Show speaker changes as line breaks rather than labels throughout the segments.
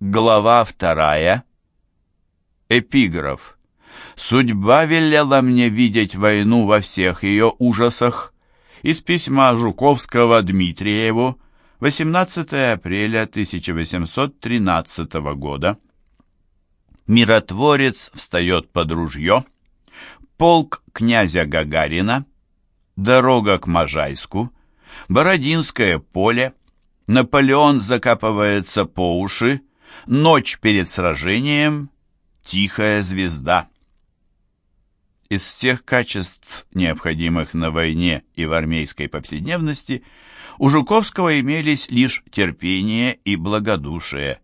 Глава вторая. Эпиграф. «Судьба велела мне видеть войну во всех ее ужасах». Из письма Жуковского Дмитриеву 18 апреля 1813 года. Миротворец встает под ружье. Полк князя Гагарина. Дорога к Можайску. Бородинское поле. Наполеон закапывается по уши. Ночь перед сражением. Тихая звезда. Из всех качеств, необходимых на войне и в армейской повседневности, у Жуковского имелись лишь терпение и благодушие.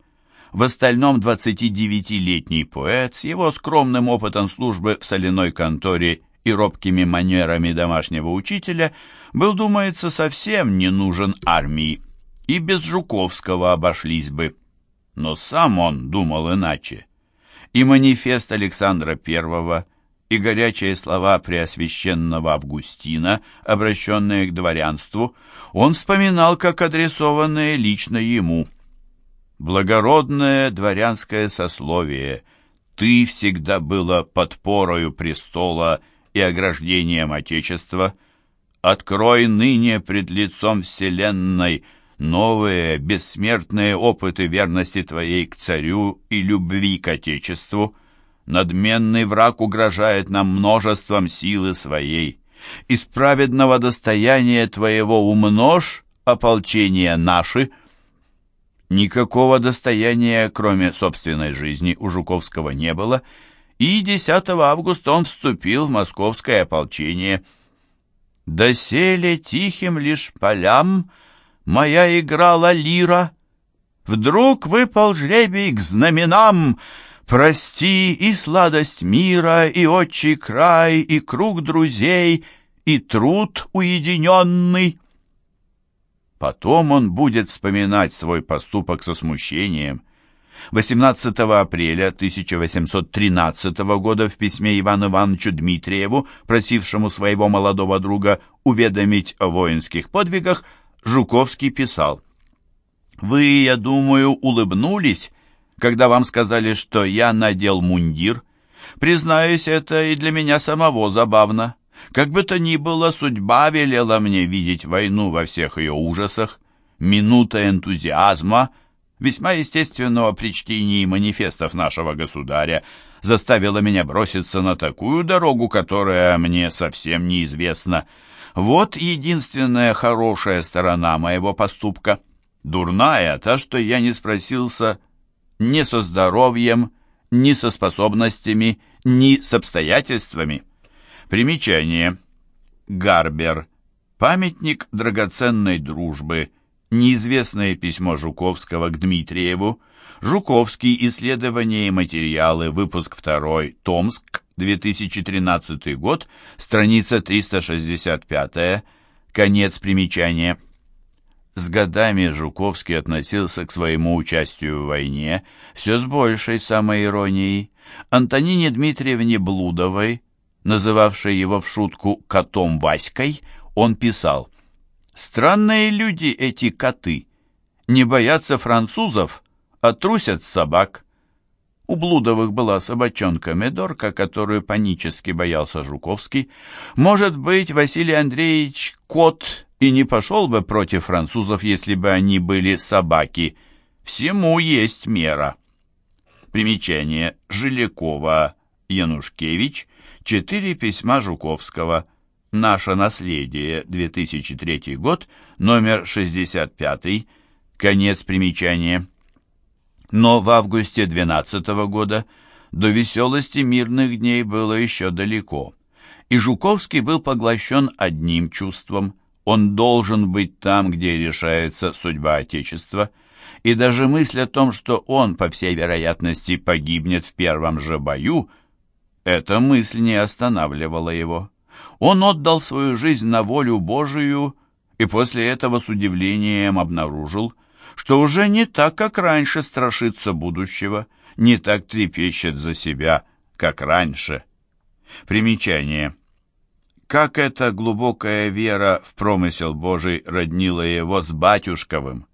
В остальном 29-летний поэт с его скромным опытом службы в соляной конторе и робкими манерами домашнего учителя был, думается, совсем не нужен армии, и без Жуковского обошлись бы. Но сам он думал иначе. И манифест Александра I, и горячие слова Преосвященного Августина, обращенные к дворянству, он вспоминал как адресованные лично ему. «Благородное дворянское сословие, ты всегда было подпорою престола и ограждением Отечества. Открой ныне пред лицом вселенной новые бессмертные опыты верности твоей к царю и любви к Отечеству. Надменный враг угрожает нам множеством силы своей. Из праведного достояния твоего умножь ополчение наши. Никакого достояния, кроме собственной жизни, у Жуковского не было, и 10 августа он вступил в московское ополчение. «Доселе тихим лишь полям моя играла лира. Вдруг выпал жребий к знаменам, Прости и сладость мира, и отчий край, и круг друзей, и труд уединенный. Потом он будет вспоминать свой поступок со смущением. 18 апреля 1813 года в письме Ивану Ивановичу Дмитриеву, просившему своего молодого друга уведомить о воинских подвигах, Жуковский писал «Вы, я думаю, улыбнулись, когда вам сказали, что я надел мундир. Признаюсь, это и для меня самого забавно. Как бы то ни было, судьба велела мне видеть войну во всех ее ужасах. Минута энтузиазма, весьма естественного при чтении манифестов нашего государя, заставила меня броситься на такую дорогу, которая мне совсем неизвестна. Вот единственная хорошая сторона моего поступка. Дурная, та, что я не спросился ни со здоровьем, ни со способностями, ни с обстоятельствами. Примечание. Гарбер. Памятник драгоценной дружбы. Неизвестное письмо Жуковского к Дмитриеву. Жуковский. Исследования и материалы. Выпуск 2. Томск. 2013 год. Страница 365. Конец примечания. С годами Жуковский относился к своему участию в войне все с большей самоиронией. Антонине Дмитриевне Блудовой, называвшей его в шутку «котом Васькой», он писал «Странные люди эти коты, не боятся французов, а трусят собак». У Блудовых была собачонка Медорка, которую панически боялся Жуковский. Может быть, Василий Андреевич кот и не пошел бы против французов, если бы они были собаки. Всему есть мера. Примечание. Жилякова, Янушкевич. Четыре письма Жуковского. Наше наследие. 2003 год. Номер 65. Конец примечания. Но в августе 12 года до веселости мирных дней было еще далеко. И Жуковский был поглощен одним чувством – он должен быть там, где решается судьба Отечества, и даже мысль о том, что он, по всей вероятности, погибнет в первом же бою, эта мысль не останавливала его. Он отдал свою жизнь на волю Божию и после этого с удивлением обнаружил, что уже не так, как раньше страшится будущего, не так трепещет за себя, как раньше. Примечание. Как эта глубокая вера в промысел Божий роднила его с батюшковым.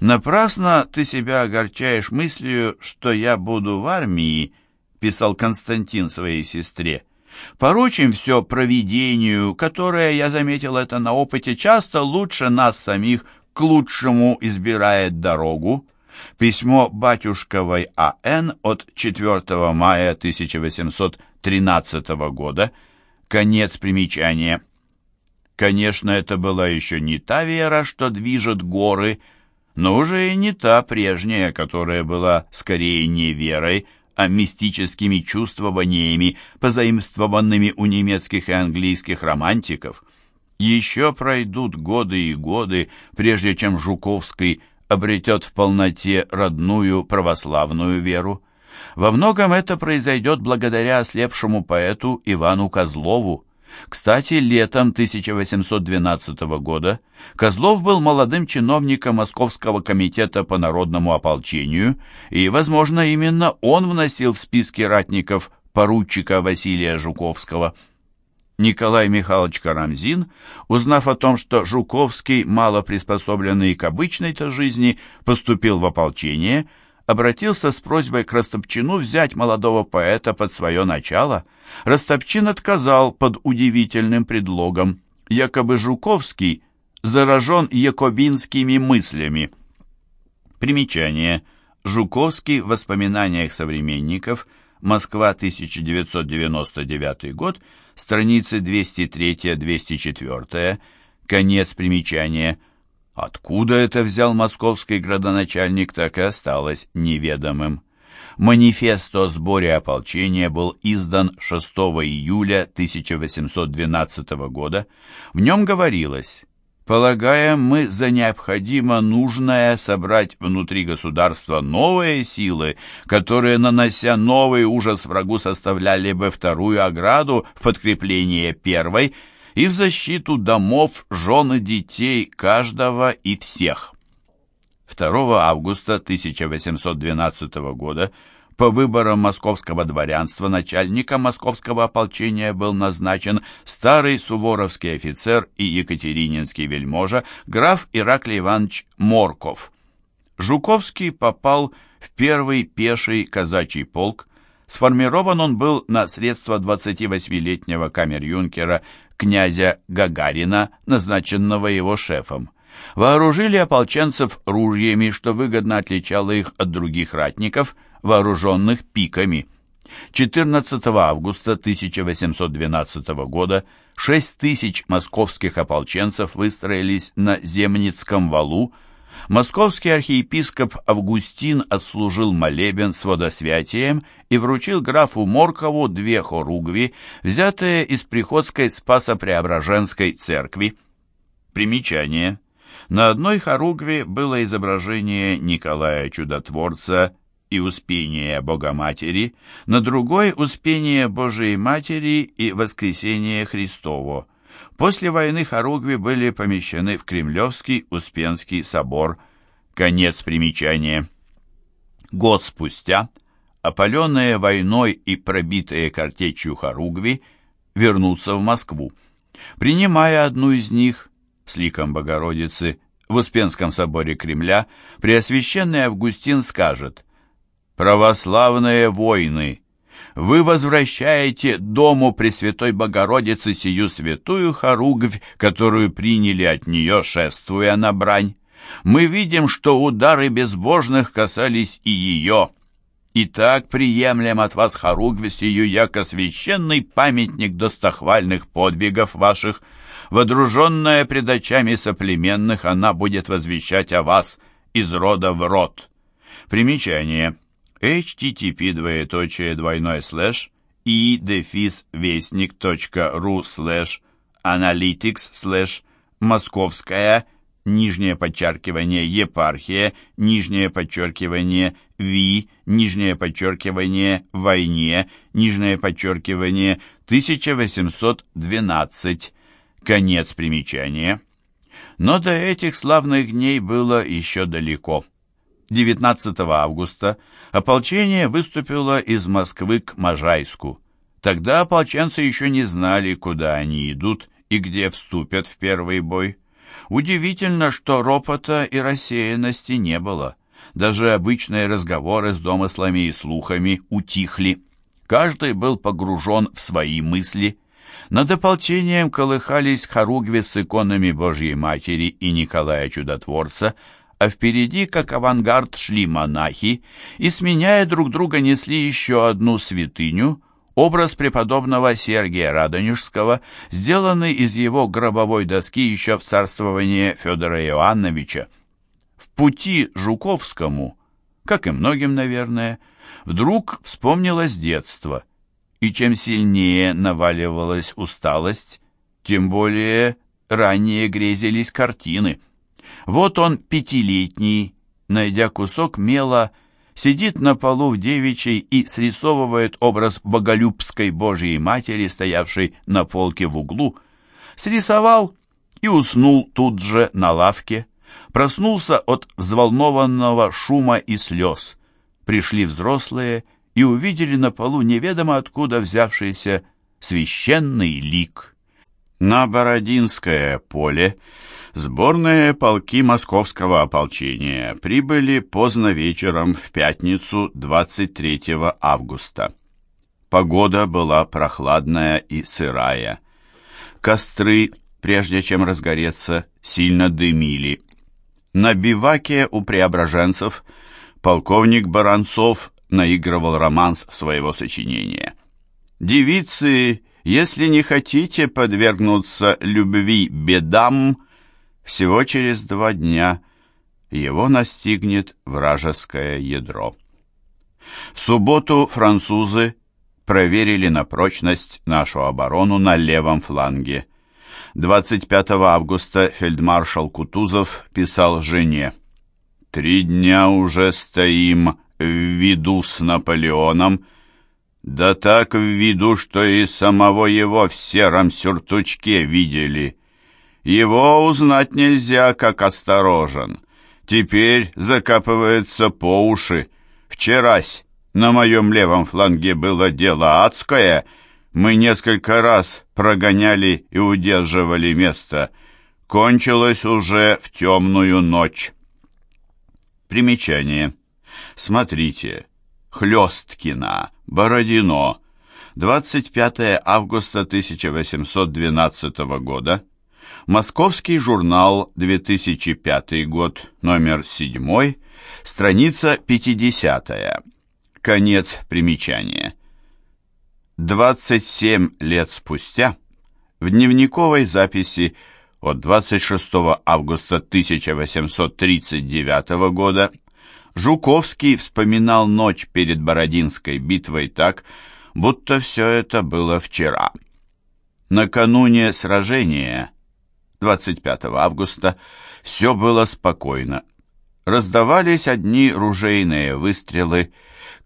«Напрасно ты себя огорчаешь мыслью, что я буду в армии», — писал Константин своей сестре. «Поручим все провидению, которое, я заметил это на опыте, часто лучше нас самих к лучшему избирает дорогу». Письмо батюшковой А.Н. от 4 мая 1813 года. Конец примечания. Конечно, это была еще не та вера, что движет горы, но уже и не та прежняя, которая была скорее не верой, а мистическими чувствованиями, позаимствованными у немецких и английских романтиков. Еще пройдут годы и годы, прежде чем Жуковский обретет в полноте родную православную веру. Во многом это произойдет благодаря ослепшему поэту Ивану Козлову. Кстати, летом 1812 года Козлов был молодым чиновником Московского комитета по народному ополчению, и, возможно, именно он вносил в списки ратников поручика Василия Жуковского – Николай Михайлович Карамзин, узнав о том, что Жуковский, мало приспособленный к обычной-то жизни, поступил в ополчение, обратился с просьбой к Растопчину взять молодого поэта под свое начало. Растопчин отказал под удивительным предлогом. Якобы Жуковский заражен якобинскими мыслями. Примечание. Жуковский в воспоминаниях современников Москва, 1999 год, страницы 203-204, конец примечания. Откуда это взял московский градоначальник, так и осталось неведомым. Манифест о сборе ополчения был издан 6 июля 1812 года. В нем говорилось Полагаем мы за необходимо нужное собрать внутри государства новые силы, которые, нанося новый ужас врагу, составляли бы вторую ограду в подкрепление первой и в защиту домов, жен и детей каждого и всех. 2 августа 1812 года по выборам московского дворянства начальником московского ополчения был назначен старый суворовский офицер и екатерининский вельможа граф Ираклий Иванович Морков. Жуковский попал в первый пеший казачий полк. Сформирован он был на средства 28-летнего камер-юнкера князя Гагарина, назначенного его шефом. Вооружили ополченцев ружьями, что выгодно отличало их от других ратников – вооруженных пиками. 14 августа 1812 года 6 тысяч московских ополченцев выстроились на Земницком валу. Московский архиепископ Августин отслужил молебен с водосвятием и вручил графу Моркову две хоругви, взятые из приходской Спасо-Преображенской церкви. Примечание. На одной хоругве было изображение Николая Чудотворца и Успение Богоматери, на другой – Успение Божией Матери и Воскресение Христово. После войны хоругви были помещены в Кремлевский Успенский собор. Конец примечания. Год спустя, опаленные войной и пробитые картечью хоругви, вернутся в Москву. Принимая одну из них, с ликом Богородицы, в Успенском соборе Кремля, Преосвященный Августин скажет православные войны, вы возвращаете дому Пресвятой Богородицы сию святую хоругвь, которую приняли от нее, шествуя на брань. Мы видим, что удары безбожных касались и ее. Итак, приемлем от вас хоругвь сию, яко священный памятник достохвальных подвигов ваших. Водруженная пред очами соплеменных, она будет возвещать о вас из рода в род. Примечание http двоеточие двойной слэш и дефис вестник.ру слэш analytics слэш московская нижнее подчеркивание епархия нижнее подчеркивание ви нижнее подчеркивание войне нижнее подчеркивание 1812 конец примечания. Но до этих славных дней было еще далеко 19 августа ополчение выступило из Москвы к Можайску. Тогда ополченцы еще не знали, куда они идут и где вступят в первый бой. Удивительно, что ропота и рассеянности не было. Даже обычные разговоры с домыслами и слухами утихли. Каждый был погружен в свои мысли. Над ополчением колыхались хоругви с иконами Божьей Матери и Николая Чудотворца, а впереди, как авангард, шли монахи и, сменяя друг друга, несли еще одну святыню, образ преподобного Сергия Радонежского, сделанный из его гробовой доски еще в царствовании Федора Иоанновича. В пути Жуковскому, как и многим, наверное, вдруг вспомнилось детство, и чем сильнее наваливалась усталость, тем более ранее грезились картины. Вот он, пятилетний, найдя кусок мела, сидит на полу в девичьей и срисовывает образ боголюбской Божьей Матери, стоявшей на полке в углу. Срисовал и уснул тут же на лавке. Проснулся от взволнованного шума и слез. Пришли взрослые и увидели на полу неведомо откуда взявшийся священный лик. На Бородинское поле Сборные полки московского ополчения прибыли поздно вечером в пятницу 23 августа. Погода была прохладная и сырая. Костры, прежде чем разгореться, сильно дымили. На биваке у преображенцев полковник Баранцов наигрывал романс своего сочинения. «Девицы, если не хотите подвергнуться любви бедам, всего через два дня его настигнет вражеское ядро. В субботу французы проверили на прочность нашу оборону на левом фланге. 25 августа фельдмаршал Кутузов писал жене «Три дня уже стоим в виду с Наполеоном, да так в виду, что и самого его в сером сюртучке видели». Его узнать нельзя, как осторожен. Теперь закапывается по уши. Вчерась на моем левом фланге было дело адское. Мы несколько раз прогоняли и удерживали место. Кончилось уже в темную ночь. Примечание. Смотрите. Хлесткина, Бородино. 25 августа 1812 года. Московский журнал, 2005 год, номер 7, страница 50. Конец примечания. 27 лет спустя в дневниковой записи от 26 августа 1839 года Жуковский вспоминал ночь перед Бородинской битвой так, будто все это было вчера. Накануне сражения 25 августа все было спокойно. Раздавались одни ружейные выстрелы,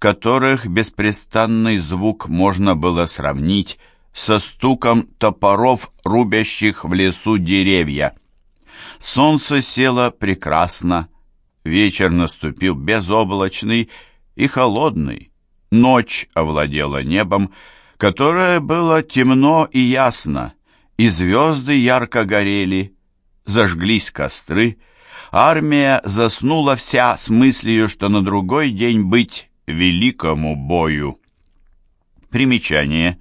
которых беспрестанный звук можно было сравнить со стуком топоров, рубящих в лесу деревья. Солнце село прекрасно, вечер наступил безоблачный и холодный, ночь овладела небом, которое было темно и ясно, и звезды ярко горели, зажглись костры, армия заснула вся с мыслью, что на другой день быть великому бою. Примечание.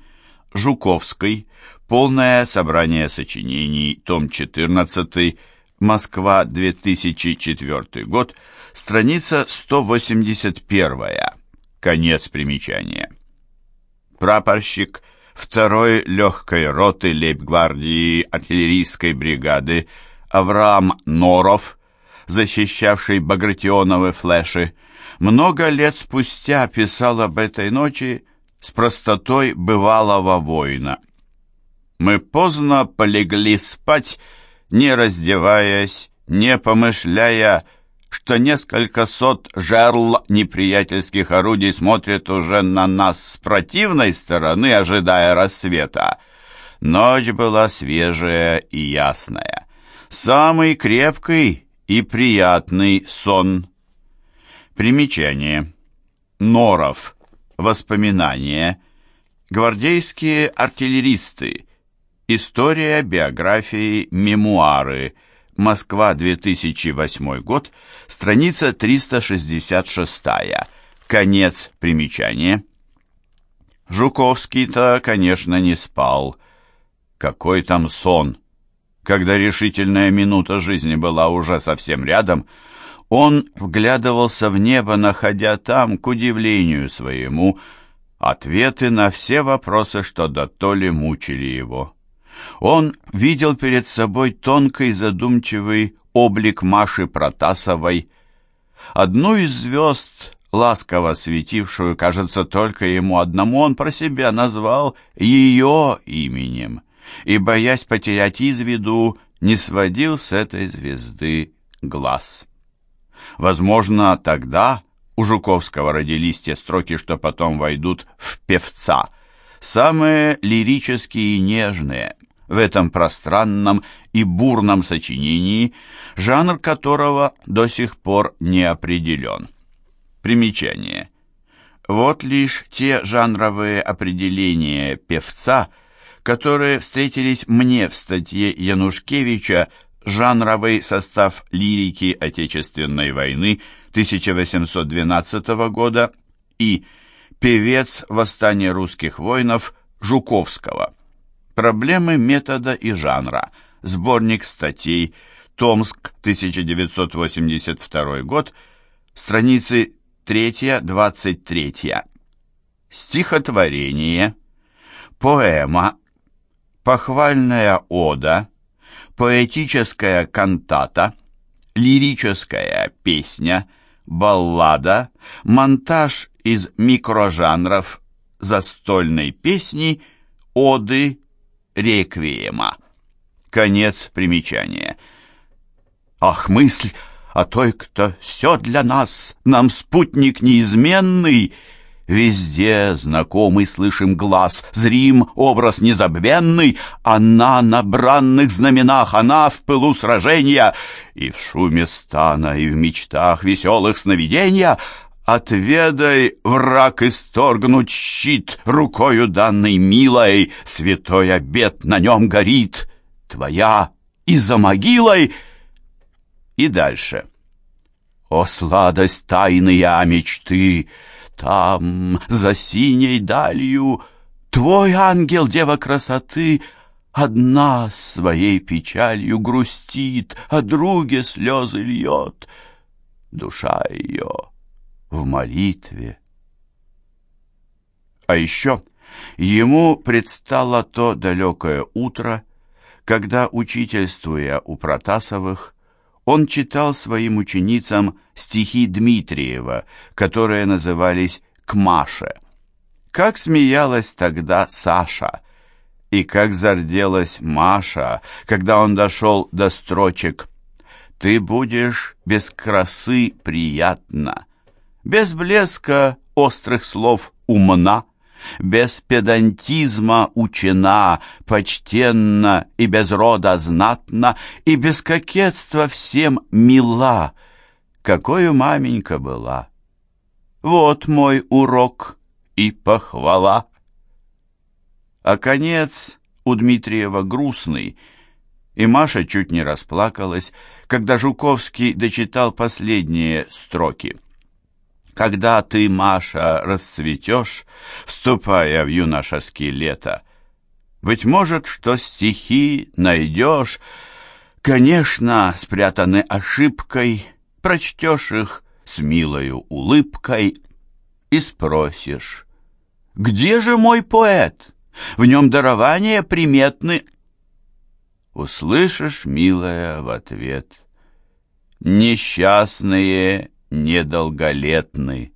Жуковской. Полное собрание сочинений. Том 14. Москва, 2004 год. Страница 181. Конец примечания. Прапорщик второй легкой роты лейб-гвардии артиллерийской бригады Авраам Норов, защищавший Багратионовы флеши, много лет спустя писал об этой ночи с простотой бывалого воина. «Мы поздно полегли спать, не раздеваясь, не помышляя, что несколько сот жерл неприятельских орудий смотрят уже на нас с противной стороны, ожидая рассвета. Ночь была свежая и ясная. Самый крепкий и приятный сон. Примечание. Норов. Воспоминания. Гвардейские артиллеристы. История, биографии, мемуары. Москва, 2008 год, страница 366. Конец примечания. Жуковский-то, конечно, не спал. Какой там сон! Когда решительная минута жизни была уже совсем рядом, он вглядывался в небо, находя там, к удивлению своему, ответы на все вопросы, что дотоле мучили его. Он видел перед собой тонкий задумчивый облик Маши Протасовой, одну из звезд, ласково светившую, кажется, только ему одному, он про себя назвал ее именем и, боясь потерять из виду, не сводил с этой звезды глаз. Возможно, тогда у Жуковского родились те строки, что потом войдут в певца, самые лирические и нежные в этом пространном и бурном сочинении, жанр которого до сих пор не определен. Примечание. Вот лишь те жанровые определения певца, которые встретились мне в статье Янушкевича «Жанровый состав лирики Отечественной войны 1812 года» и «Певец восстания русских воинов» Жуковского. Проблемы метода и жанра. Сборник статей. Томск, 1982 год. Страницы 3-23. Стихотворение. Поэма. Похвальная ода. Поэтическая кантата. Лирическая песня. Баллада. Монтаж из микрожанров застольной песни, оды, реквиема. Конец примечания. Ах, мысль о той, кто все для нас, нам спутник неизменный, Везде знакомый слышим глаз, зрим образ незабвенный, Она на бранных знаменах, она в пылу сражения, И в шуме стана, и в мечтах веселых сновидения Отведай, враг исторгнуть щит рукою данной милой, Святой обет на нем горит, твоя и за могилой. И дальше. О, сладость тайные мечты! Там, за синей далью, Твой ангел, дева красоты, Одна своей печалью грустит, О друге слезы льет. Душа ее в молитве. А еще ему предстало то далекое утро, когда, учительствуя у Протасовых, он читал своим ученицам стихи Дмитриева, которые назывались «К Маше». Как смеялась тогда Саша, и как зарделась Маша, когда он дошел до строчек «Ты будешь без красы приятно, без блеска острых слов умна, без педантизма учена, почтенна и без рода знатна, и без кокетства всем мила, какой маменька была. Вот мой урок и похвала. А конец у Дмитриева грустный, и Маша чуть не расплакалась, когда Жуковский дочитал последние строки. Когда ты, Маша, расцветешь, вступая в юношеские лето, быть может, что стихи найдешь, конечно, спрятаны ошибкой, прочтешь их с милою улыбкой и спросишь, «Где же мой поэт? В нем дарования приметны». Услышишь, милая, в ответ, «Несчастные недолголетны.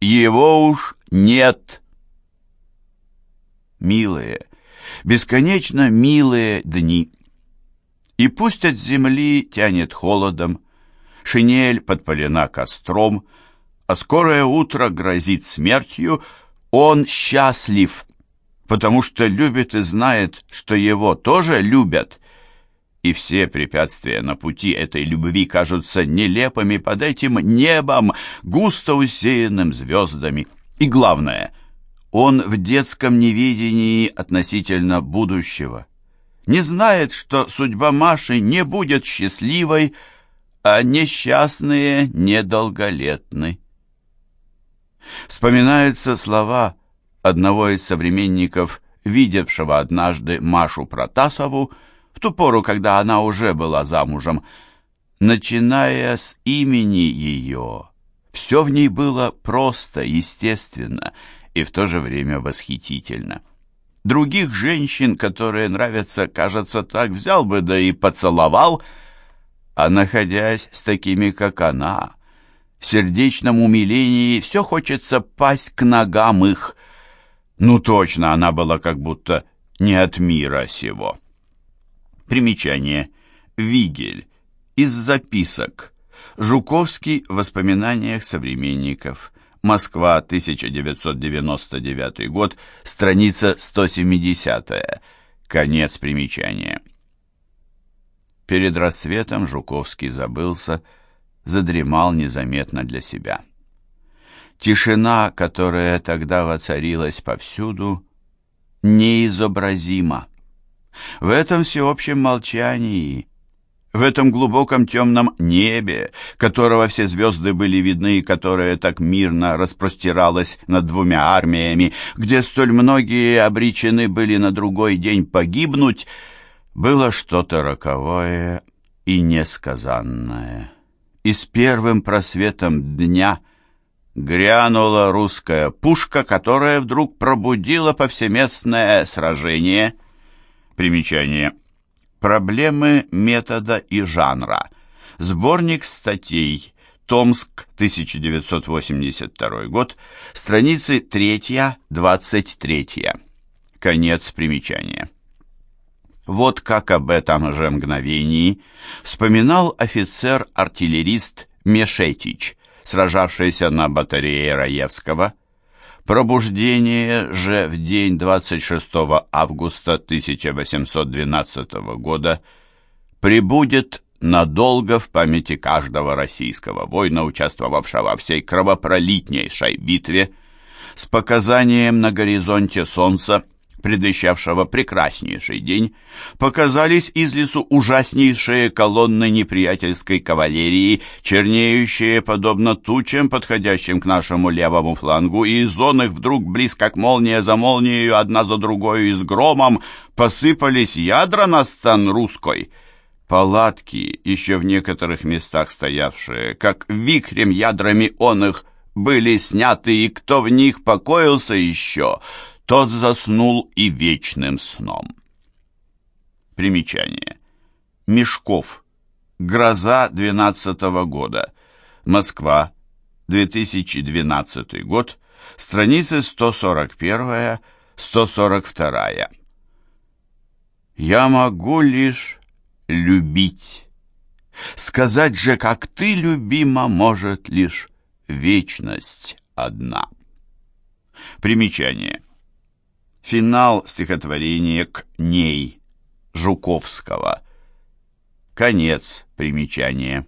Его уж нет. Милые, бесконечно милые дни. И пусть от земли тянет холодом, шинель подпалена костром, а скорое утро грозит смертью, он счастлив, потому что любит и знает, что его тоже любят, и все препятствия на пути этой любви кажутся нелепыми под этим небом, густо усеянным звездами. И главное, он в детском невидении относительно будущего. не знает, что судьба Маши не будет счастливой, а несчастные недолголетны. Вспоминаются слова одного из современников, видевшего однажды Машу Протасову, в ту пору, когда она уже была замужем, начиная с имени ее. Все в ней было просто, естественно и в то же время восхитительно. Других женщин, которые нравятся, кажется, так взял бы, да и поцеловал, а находясь с такими, как она, в сердечном умилении все хочется пасть к ногам их. Ну точно, она была как будто не от мира сего. Примечание. Вигель. Из записок. Жуковский в воспоминаниях современников. Москва, 1999 год, страница 170. Конец примечания. Перед рассветом Жуковский забылся, задремал незаметно для себя. Тишина, которая тогда воцарилась повсюду, неизобразима. В этом всеобщем молчании, в этом глубоком темном небе, которого все звезды были видны и которое так мирно распростиралось над двумя армиями, где столь многие обречены были на другой день погибнуть, было что-то роковое и несказанное. И с первым просветом дня грянула русская пушка, которая вдруг пробудила повсеместное сражение. Примечание. Проблемы метода и жанра. Сборник статей. Томск, 1982 год. Страницы 3-23. Конец примечания. Вот как об этом же мгновении вспоминал офицер-артиллерист Мешетич, сражавшийся на батарее Раевского. Пробуждение же в день 26 августа 1812 года прибудет надолго в памяти каждого российского воина, участвовавшего во всей кровопролитнейшей битве, с показанием на горизонте солнца предвещавшего прекраснейший день, показались из лесу ужаснейшие колонны неприятельской кавалерии, чернеющие подобно тучам, подходящим к нашему левому флангу, и из зон их вдруг близко к молния за молнией, одна за другой и с громом посыпались ядра на стан русской. Палатки, еще в некоторых местах стоявшие, как вихрем ядрами он их, были сняты, и кто в них покоился еще — тот заснул и вечным сном. Примечание. Мешков. Гроза 12 года. Москва. 2012 год. Страницы 141-142. Я могу лишь любить. Сказать же, как ты, любима, может лишь вечность одна. Примечание. Финал стихотворения «К ней» Жуковского. Конец примечания.